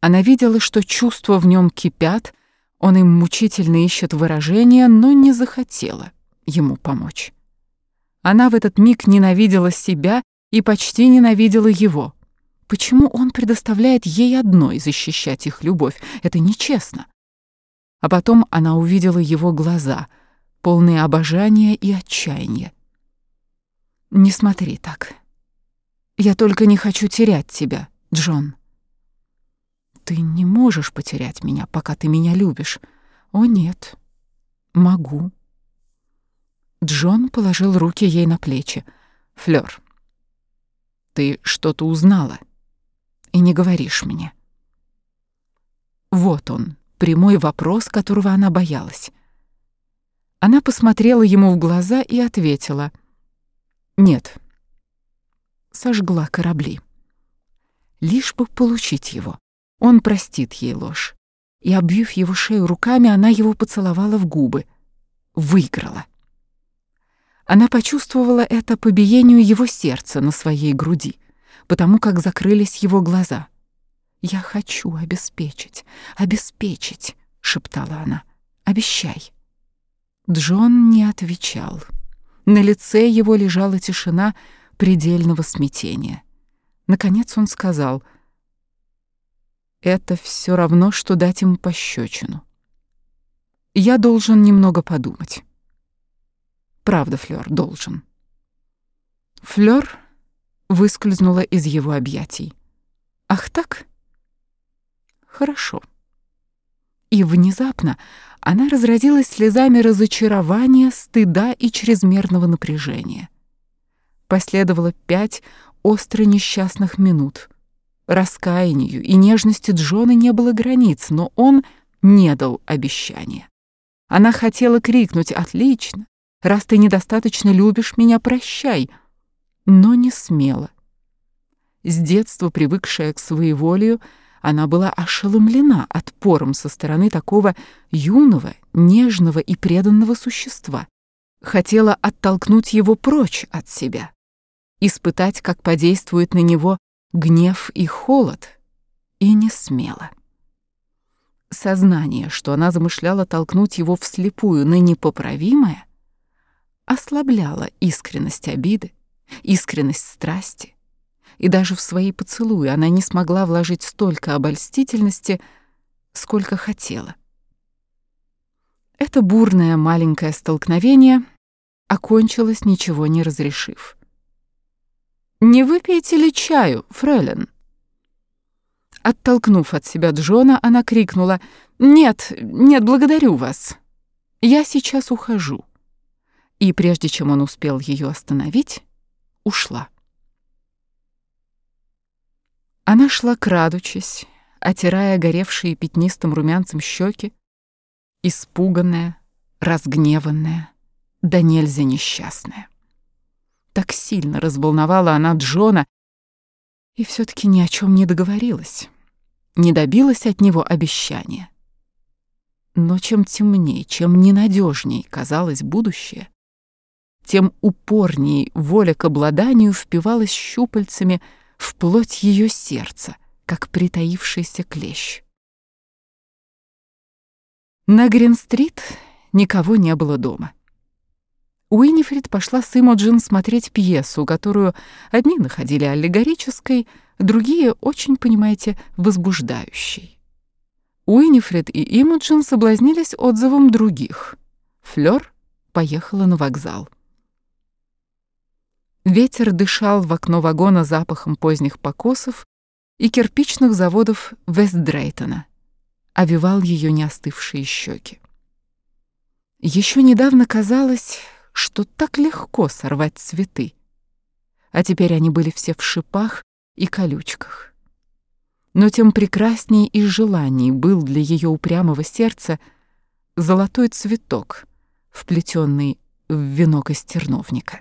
Она видела, что чувства в нем кипят, он им мучительно ищет выражения, но не захотела ему помочь. Она в этот миг ненавидела себя и почти ненавидела его. Почему он предоставляет ей одной защищать их любовь? Это нечестно. А потом она увидела его глаза, полные обожания и отчаяния. «Не смотри так. Я только не хочу терять тебя, Джон». Ты не можешь потерять меня, пока ты меня любишь. О, нет. Могу. Джон положил руки ей на плечи. Флёр, ты что-то узнала и не говоришь мне. Вот он, прямой вопрос, которого она боялась. Она посмотрела ему в глаза и ответила. Нет. Сожгла корабли. Лишь бы получить его. Он простит ей ложь. И, обвив его шею руками, она его поцеловала в губы. Выиграла. Она почувствовала это по биению его сердца на своей груди, потому как закрылись его глаза. «Я хочу обеспечить, обеспечить», — шептала она. «Обещай». Джон не отвечал. На лице его лежала тишина предельного смятения. Наконец он сказал — это все равно, что дать им пощечину. Я должен немного подумать. Правда, Флёр, должен. Флёр выскользнула из его объятий. Ах так? Хорошо. И внезапно она разразилась слезами разочарования, стыда и чрезмерного напряжения. Последовало пять остро несчастных минут — Раскаянию и нежности Джона не было границ, но он не дал обещания. Она хотела крикнуть «Отлично! Раз ты недостаточно любишь меня, прощай!» но не смела. С детства привыкшая к своеволию, она была ошеломлена отпором со стороны такого юного, нежного и преданного существа. Хотела оттолкнуть его прочь от себя, испытать, как подействует на него гнев и холод, и не смела. Сознание, что она замышляла толкнуть его вслепую на непоправимое, ослабляло искренность обиды, искренность страсти, и даже в свои поцелуи она не смогла вложить столько обольстительности, сколько хотела. Это бурное маленькое столкновение окончилось, ничего не разрешив. «Не выпьете ли чаю, фрейлин?» Оттолкнув от себя Джона, она крикнула «Нет, нет, благодарю вас. Я сейчас ухожу». И прежде чем он успел ее остановить, ушла. Она шла крадучись, отирая горевшие пятнистым румянцем щеки, испуганная, разгневанная, да нельзя несчастная. Так сильно разволновала она Джона и все таки ни о чем не договорилась, не добилась от него обещания. Но чем темнее, чем ненадежней казалось будущее, тем упорней воля к обладанию впивалась щупальцами в плоть ее сердца, как притаившийся клещ. На Грин-стрит никого не было дома. Уинифрид пошла с Имоджин смотреть пьесу, которую одни находили аллегорической, другие очень, понимаете, возбуждающей. Уинифрид и Имоджин соблазнились отзывом других. Флёр поехала на вокзал. Ветер дышал в окно вагона запахом поздних покосов и кирпичных заводов Вестдрейтона, овивал ее неостывшие щеки. Еще недавно казалось, что так легко сорвать цветы. А теперь они были все в шипах и колючках. Но тем прекрасней и желаний был для ее упрямого сердца золотой цветок, вплетенный в венок из терновника.